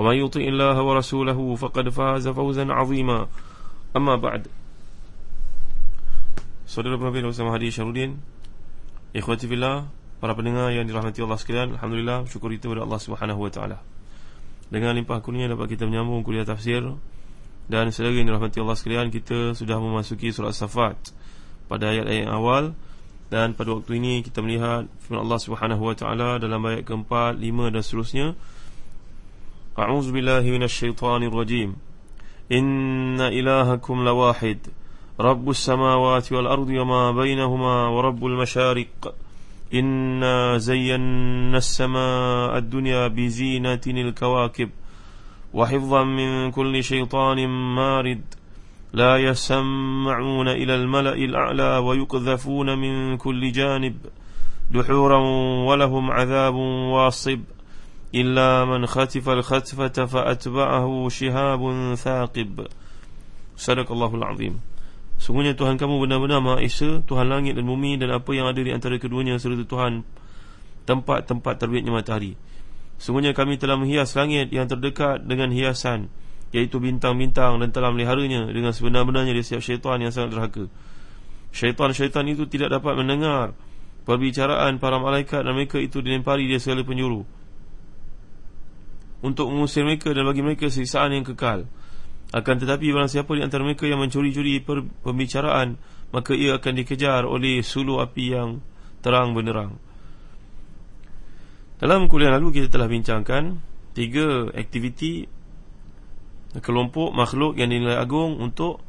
ومن يطع الله ورسوله فقد فاز فوزا عظيما أما بعد Saudara pemimpin bersama Hadi Syarudin Ikhwati Fillah Para pendengar yang dirahmati Allah sekalian Alhamdulillah syukur kita kepada Allah Subhanahu Wa Taala. Dengan limpah kurnia dapat kita menyambung kuliah tafsir Dan selagi yang dirahmati Allah sekalian Kita sudah memasuki surat Safat Pada ayat-ayat awal Dan pada waktu ini kita melihat Firman Allah Subhanahu Wa Taala Dalam ayat keempat, lima dan seterusnya A'udzu billahi minasyaitonir rajim Inna ilahakum lawahid رب السماوات والأرض وما بينهما ورب المشارق. إنا زينا السماء الدنيا بزينة الكواكب وحفظا من كل شيطان مارد. لا يسمعون إلى الملأ الأعلى ويقذفون من كل جانب. دحورا ولهم عذاب واصب. إلا من خطف الخطفة فأتبعه شهاب ثاقب صدق الله العظيم Sungguhnya Tuhan kamu benar-benar Maha Esa Tuhan langit dan bumi dan apa yang ada di antara keduanya Serta Tuhan tempat-tempat terbitnya matahari Sungguhnya kami telah menghias langit yang terdekat dengan hiasan Iaitu bintang-bintang dan telah meliharanya Dengan sebenar-benarnya di setiap syaitan yang sangat derhaka Syaitan-syaitan itu tidak dapat mendengar Perbicaraan para malaikat dan mereka itu dilempari dia segala penjuru Untuk mengusir mereka dan bagi mereka sisaan yang kekal. Akan tetapi barang siapa di antara mereka yang mencuri-curi pembicaraan Maka ia akan dikejar oleh sulu api yang terang benerang Dalam kuliah lalu kita telah bincangkan Tiga aktiviti Kelompok makhluk yang dinilai agung untuk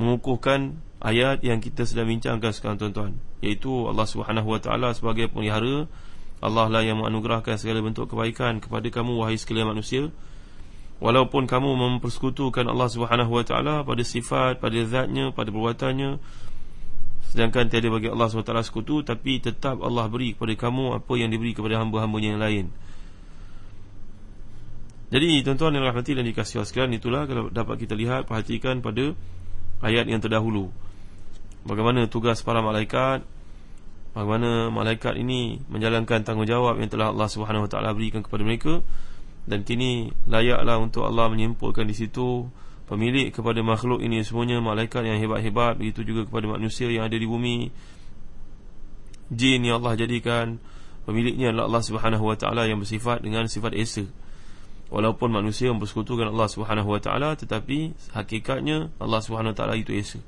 Mengukuhkan ayat yang kita sedang bincangkan sekarang tuan-tuan Iaitu Allah SWT sebagai pelihara Allah lah yang menganugerahkan segala bentuk kebaikan kepada kamu wahai sekalian manusia. Walaupun kamu mempersekutukan Allah Subhanahu Wa Taala pada sifat, pada zatnya, pada perbuatannya Sedangkan tiada bagi Allah SWT sekutu Tapi tetap Allah beri kepada kamu Apa yang diberi kepada hamba-hambanya yang lain. Jadi tuan-tuan yang rahmati dan dikasih sekalian Itulah kalau dapat kita lihat Perhatikan pada ayat yang terdahulu. Bagaimana tugas para malaikat Bagaimana malaikat ini Menjalankan tanggungjawab yang telah Allah SWT berikan kepada mereka. Dan kini layaklah untuk Allah menyimpulkan di situ pemilik kepada makhluk ini semuanya malaikat yang hebat-hebat begitu juga kepada manusia yang ada di bumi. Jin yang Allah jadikan pemiliknya adalah Allah Subhanahu taala yang bersifat dengan sifat esa. Walaupun manusia mempersekutukan Allah Subhanahu taala tetapi hakikatnya Allah Subhanahu taala itu esa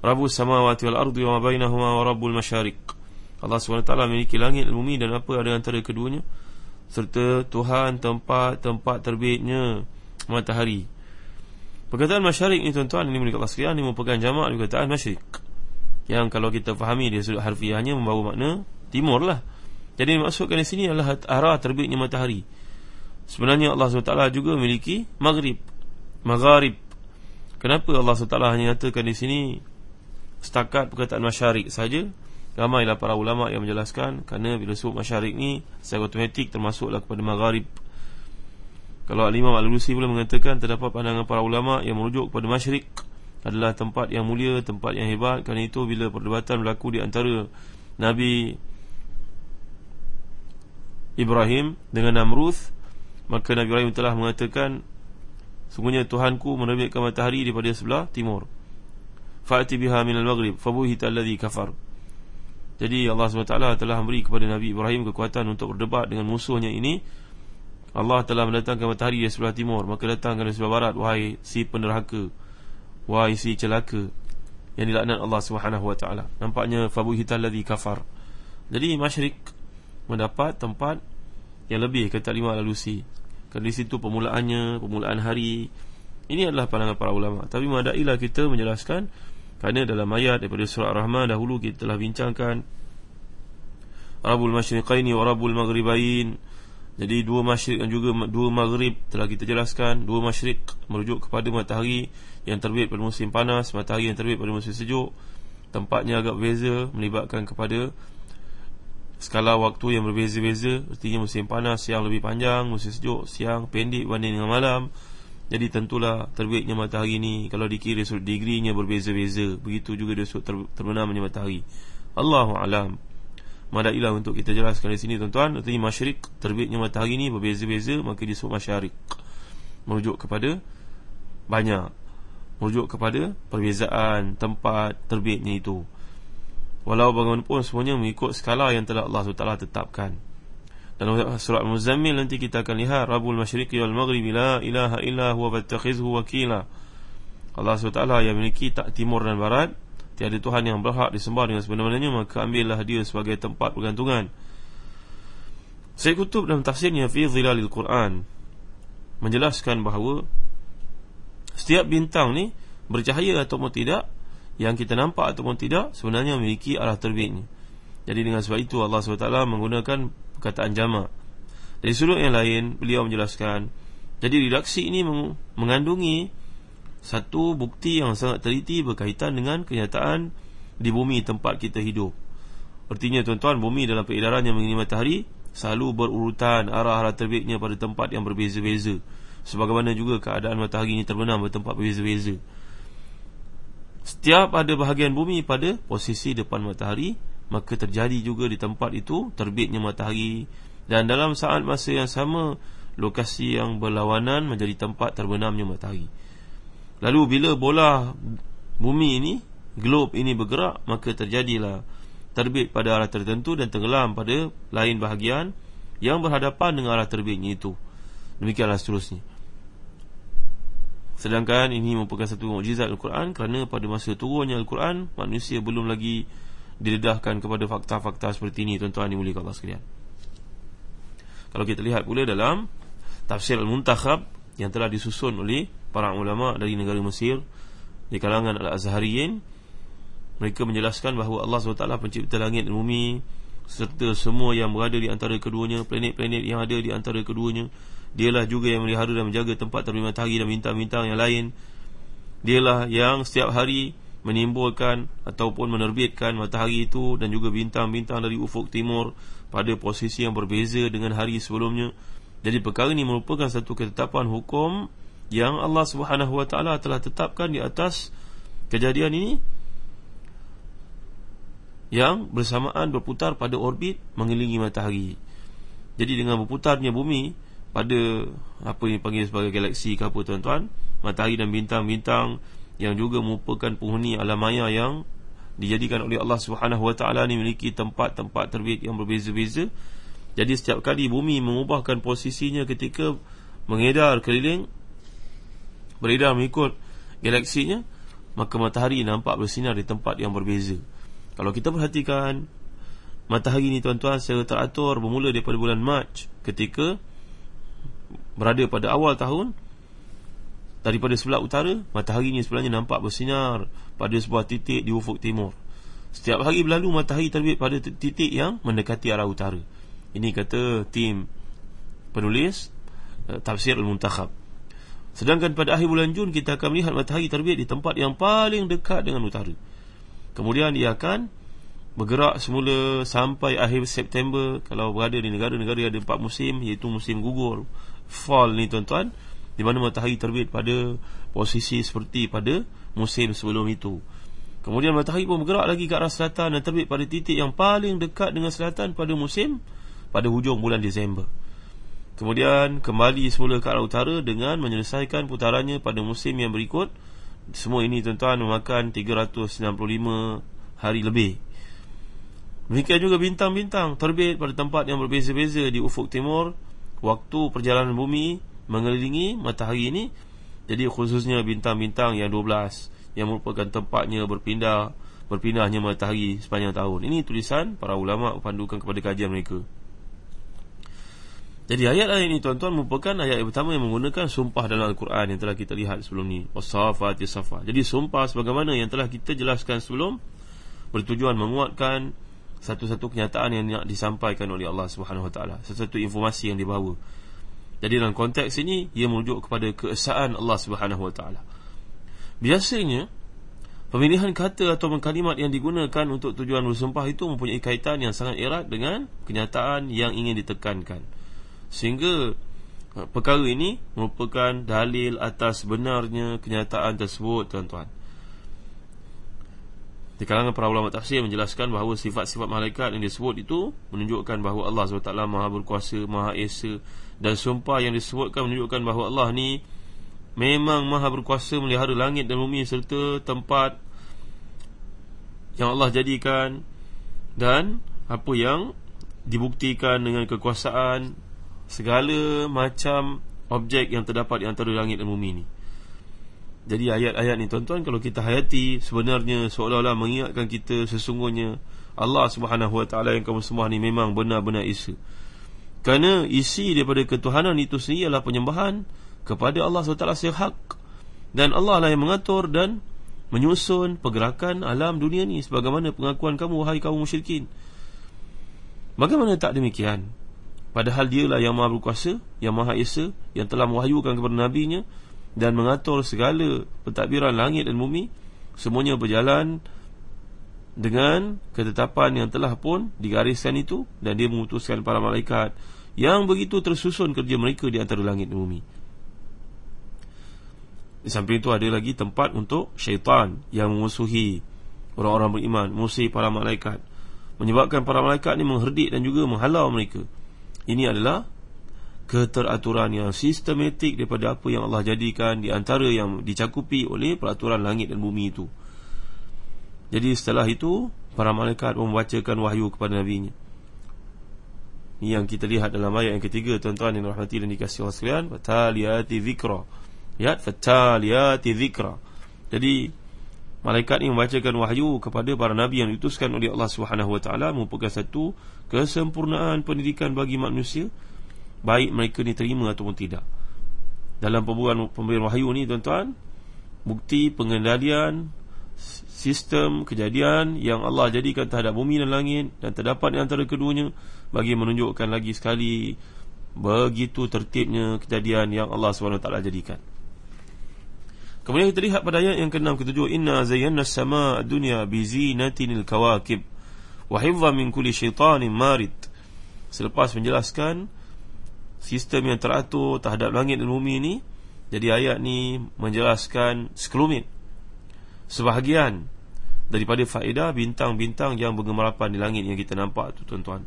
Rabbus samawati wal ardi wa ma bainahuma wa rabbul masyariq Allah taala memiliki langit dan bumi dan apa ada antara keduanya serta Tuhan tempat-tempat terbitnya matahari. Perkataan masyarik ni tuan-tuan ini mulia Allah sekalian ini merupakan jamak perkataan masyrik. Yang kalau kita fahami dia sudut harfiahnya membawa makna timur lah. Jadi maksudkan di sini adalah arah terbitnya matahari. Sebenarnya Allah SWT juga memiliki maghrib, magharib. Kenapa Allah SWT hanya nyatakan di sini setakat perkataan masyarik saja? Ramailah para ulama yang menjelaskan Kerana bila sebut masyarik ni Secara otomatik termasuklah kepada magharib Kalau Al-Imam Al-Lusi pula mengatakan Terdapat pandangan para ulama yang merujuk kepada masyarik Adalah tempat yang mulia Tempat yang hebat Kerana itu bila perdebatan berlaku di antara Nabi Ibrahim dengan Namruth Maka Nabi Ibrahim telah mengatakan Sungguhnya Tuhanku menerbitkan matahari daripada sebelah timur Fa'ati biha minal maghrib Fabuhita alladhi kafar. Jadi Allah SWT telah memberi kepada Nabi Ibrahim kekuatan untuk berdebat dengan musuhnya ini. Allah telah mendatangkan matahari di sebelah timur Maka datangkan di sebelah barat Wahai si penerhaka Wahai si celaka Yang dilaknat Allah SWT. Nampaknya Fabuhital ladhi kafar. Jadi masyrik Mendapat tempat Yang lebih kata lima lalusi Kerana di situ permulaannya Permulaan hari. Ini adalah pandangan para ulama. Tapi madailah kita menjelaskan Kerana dalam ayat daripada surah Ar-Rahman Dahulu kita telah bincangkan Rabul Masyriqaini wa Rabul Maghribain. Jadi dua masyrik dan juga dua maghrib telah kita jelaskan. Dua masyrik merujuk kepada matahari yang terbit pada musim panas Matahari yang terbit pada musim sejuk. Tempatnya agak berbeza melibatkan kepada Skala waktu yang berbeza-beza. Artinya musim panas siang lebih panjang Musim sejuk siang pendek banding dengan malam Jadi tentulah terbitnya matahari ini Kalau dikira sudut degree-nya berbeza-beza Begitu juga dia sudut terbenamnya matahari. Allahu'alam Madailah untuk kita jelaskan di sini tuan-tuan Artinya masyrik terbitnya matahari ini berbeza-beza Maka disebut masyarik Merujuk kepada banyak. Merujuk kepada perbezaan tempat terbitnya itu. Walau bagaimanapun semuanya mengikut skala yang telah Allah SWT tetapkan Dalam surat Al-Muzammil nanti kita akan lihat Rabul masyriqi wal maghribi la ilaha illa huwa battakhizhu wakila. Allah SWT yang memiliki tak timur dan barat Tiada Tuhan yang berhak disembah dengan sebenarnya Maka ambillah dia sebagai tempat pergantungan. Saya kutub dalam tafsirnya Fi Zilalil Quran Menjelaskan bahawa Setiap bintang ni Bercahaya ataupun tidak Yang kita nampak ataupun tidak Sebenarnya memiliki arah terbitnya Jadi dengan sebab itu Allah SWT menggunakan Perkataan jama' Dari sudut yang lain Beliau menjelaskan Jadi redaksi ini mengandungi satu bukti yang sangat teliti berkaitan dengan kenyataan di bumi tempat kita hidup. Artinya tuan-tuan, bumi dalam peredaran yang mengelilingi matahari selalu berurutan arah-arah terbitnya pada tempat yang berbeza-beza. Sebagaimana juga keadaan matahari ini terbenam pada tempat berbeza-beza. Setiap ada bahagian bumi pada posisi depan matahari, maka terjadi juga di tempat itu terbitnya matahari. Dan dalam saat masa yang sama lokasi yang berlawanan menjadi tempat terbenamnya matahari. Lalu bila bola bumi ini Globe ini bergerak Maka terjadilah Terbit pada arah tertentu Dan tenggelam pada lain bahagian Yang berhadapan dengan arah terbitnya itu. Demikianlah seterusnya. Sedangkan ini merupakan satu mukjizat Al-Quran Kerana pada masa turunnya Al-Quran Manusia belum lagi Didedahkan kepada fakta-fakta seperti ini Tuan-tuan ini mulia Allah sekalian. Kalau kita lihat pula dalam Tafsir Al-Muntakhab Yang telah disusun oleh para ulama dari negara Mesir di kalangan Al-Azhariyin mereka menjelaskan bahawa Allah SWT pencipta langit dan bumi serta semua yang berada di antara keduanya planet-planet yang ada di antara keduanya. Dialah juga yang melihara dan menjaga tempat terbit matahari dan bintang-bintang yang lain. Dialah yang setiap hari menimbulkan ataupun menerbitkan matahari itu dan juga bintang-bintang dari ufuk timur pada posisi yang berbeza dengan hari sebelumnya jadi perkara ini merupakan satu ketetapan hukum yang Allah Subhanahu Wa Taala telah tetapkan di atas kejadian ini yang bersamaan berputar pada orbit mengelilingi matahari. Jadi dengan berputarnya bumi pada apa yang dipanggil sebagai galaksi ke apa tuan-tuan, matahari dan bintang-bintang yang juga merupakan penghuni alam maya yang dijadikan oleh Allah Subhanahu Wa Taala ini memiliki tempat-tempat terbit yang berbeza-beza. Jadi setiap kali bumi mengubahkan posisinya ketika mengedar keliling beredar mengikut galaksinya maka matahari nampak bersinar di tempat yang berbeza kalau kita perhatikan matahari ini tuan-tuan secara teratur bermula daripada bulan Mac ketika berada pada awal tahun daripada sebelah utara matahari ini sebenarnya nampak bersinar pada sebuah titik di ufuk timur. Setiap hari berlalu matahari terbit pada titik yang mendekati arah utara. Ini kata tim penulis uh, tafsir al-muntakhab. Sedangkan pada akhir bulan Jun kita akan melihat matahari terbit di tempat yang paling dekat dengan utara. Kemudian dia akan bergerak semula sampai akhir September. Kalau berada di negara-negara yang ada empat musim iaitu musim gugur fall ni tuan-tuan di mana matahari terbit pada posisi seperti pada musim sebelum itu. Kemudian matahari pun bergerak lagi ke arah selatan dan terbit pada titik yang paling dekat dengan selatan pada musim pada hujung bulan Disember. Kemudian kembali semula ke arah utara dengan menyelesaikan putarannya pada musim yang berikut. Semua ini tuan-tuan memakan 395 hari lebih. Demikian juga bintang-bintang terbit pada tempat yang berbeza-beza di ufuk timur. Waktu perjalanan bumi mengelilingi matahari ini. Jadi khususnya bintang-bintang yang 12 yang merupakan tempatnya berpindah berpindahnya matahari sepanjang tahun. Ini tulisan para ulama pandukan kepada kajian mereka. Jadi ayat-ayat ini tuan-tuan merupakan ayat yang pertama yang menggunakan sumpah dalam Al-Quran yang telah kita lihat sebelum ni. Wasafati safa. Jadi sumpah sebagaimana yang telah kita jelaskan sebelum bertujuan menguatkan satu-satu kenyataan yang nak disampaikan oleh Allah Subhanahu Wa Taala, satu-satu informasi yang dibawa. Jadi dalam konteks ini ia merujuk kepada keesaan Allah Subhanahu Wa Taala. Biasanya Pemilihan kata atau kalimat yang digunakan untuk tujuan bersumpah itu mempunyai kaitan yang sangat erat dengan kenyataan yang ingin ditekankan. Sehingga uh, perkara ini merupakan dalil atas benarnya kenyataan tersebut, tuan-tuan. Di kalangan para ulama tafsir menjelaskan bahawa sifat-sifat malaikat yang disebut itu menunjukkan bahawa Allah SWT maha berkuasa, maha esa dan sumpah yang disebutkan menunjukkan bahawa Allah ni memang maha berkuasa melihara langit dan bumi serta tempat yang Allah jadikan dan apa yang dibuktikan dengan kekuasaan segala macam objek yang terdapat di antara langit dan bumi ini. Jadi ayat-ayat ni tuan-tuan kalau kita hayati sebenarnya seolah-olah mengingatkan kita sesungguhnya Allah Subhanahu Wa Taala yang kamu semua ni memang benar-benar isi. Kerana isi daripada ketuhanan itu sendiri adalah penyembahan kepada Allah SWT sehak dan Allah lah yang mengatur dan menyusun pergerakan alam dunia ni sebagaimana pengakuan kamu wahai kaum musyrikin. Bagaimana tak demikian? Padahal dia lah yang maha berkuasa yang maha esa yang telah mewahyukan kepada nabinya dan mengatur segala pentadbiran langit dan bumi. Semuanya berjalan dengan ketetapan yang telah pun digariskan itu dan dia memutuskan para malaikat yang begitu tersusun kerja mereka di antara langit dan bumi di samping itu ada lagi tempat untuk syaitan yang memusuhi orang-orang beriman, musuhi para malaikat. Menyebabkan para malaikat ini mengherdik dan juga menghalau mereka. Ini adalah keteraturan yang sistematik daripada apa yang Allah jadikan di antara yang dicakupi oleh peraturan langit dan bumi itu. Jadi setelah itu, para malaikat membacakan wahyu kepada Nabi-Nya. Ini yang kita lihat dalam ayat yang ketiga, tuan-tuan yang rahmati dan dikasih Allah sekalian. Fataliyati zikra ya fataliyati dzikra jadi malaikat ini membacakan wahyu kepada para nabi yang diutuskan oleh Allah taala merupakan satu kesempurnaan pendidikan bagi manusia baik mereka diterima ataupun tidak dalam pemberian wahyu ni tuan-tuan bukti pengendalian sistem kejadian yang Allah jadikan terhadap bumi dan langit dan terdapat di antara keduanya bagi menunjukkan lagi sekali begitu tertibnya kejadian yang Allah SWT jadikan Kemudian kita lihat pada ayat yang ke-6 ke-7 inna zayyana as-samaa ad-dunya bi zinatin al-kawakib wa hifdhan min kulli syaitanin marid. Selepas menjelaskan sistem yang teratur terhadap langit dan bumi ini, jadi ayat ni menjelaskan sekelumit sebahagian daripada faedah bintang-bintang yang bergemarapan di langit yang kita nampak tu tuan-tuan.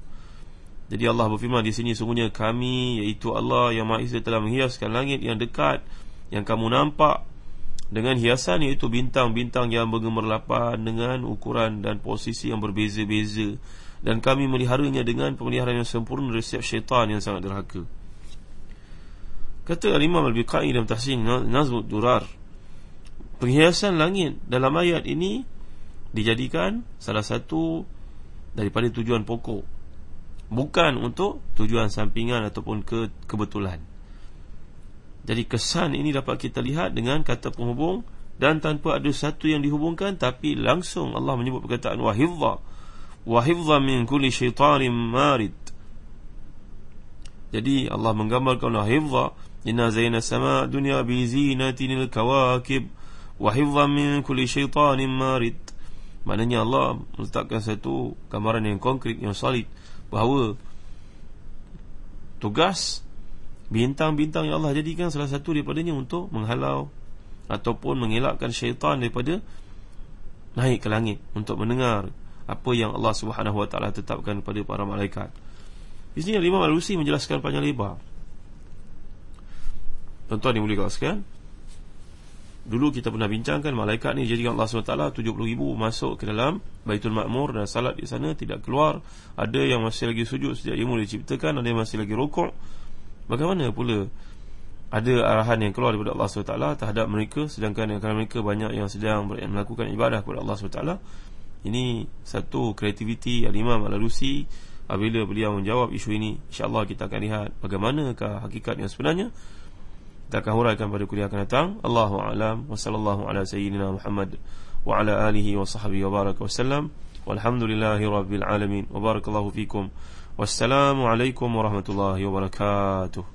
Jadi Allah berfirman di sini sungguhnya kami iaitu Allah yang Maha Esa telah menghiaskan langit yang dekat yang kamu nampak dengan hiasan iaitu bintang-bintang yang bergemerlapan dengan ukuran dan posisi yang berbeza-beza dan kami meliharanya dengan pemeliharaan yang sempurna dari setiap syaitan yang sangat derhaka. Kata Imam Al-Biqai dalam tahsin Nazmud Durar Penghiasan langit dalam ayat ini Dijadikan salah satu Daripada tujuan pokok. Bukan untuk tujuan sampingan Ataupun ke kebetulan. Jadi kesan ini dapat kita lihat dengan kata penghubung dan tanpa ada satu yang dihubungkan tapi langsung Allah menyebut perkataan wahidha wahidha min kulli syaitanin marid. Jadi Allah menggambarkan wahidha inna zayna sama dunya bi zinatin al-kawakib wahidha min kulli syaitanin marid. Maknanya Allah meletakkan satu gambaran yang konkret yang solid bahawa tugas bintang-bintang yang Allah jadikan salah satu daripadanya untuk menghalau ataupun mengelakkan syaitan daripada naik ke langit untuk mendengar apa yang Allah Taala tetapkan kepada para malaikat. Di sini Imam Al-Rusi menjelaskan panjang lebar. Tuan-tuan yang boleh Dulu kita pernah bincangkan malaikat ni jadikan Allah SWT 70 ribu masuk ke dalam Baitul Ma'mur dan salat di sana tidak keluar. Ada yang masih lagi sujud sejak ilmu diciptakan Ada yang masih lagi rokok Bagaimana pula ada arahan yang keluar daripada Allah SWT terhadap mereka sedangkan kerana mereka banyak yang sedang melakukan ibadah kepada Allah SWT? Ini satu kreativiti Al-Imam Al-Alusi apabila beliau menjawab isu ini insyaAllah kita akan lihat bagaimanakah hakikat yang sebenarnya kita akan huraikan pada kuliah akan datang. Allahu a'lam. Wa sallallahu ala sayyidina Muhammad wa ala alihi wa sahbihi wa baraka wasallam walhamdulillahi rabbil alamin. Wa barakallahu fikum. Wassalamu alaikum warahmatullahi wabarakatuh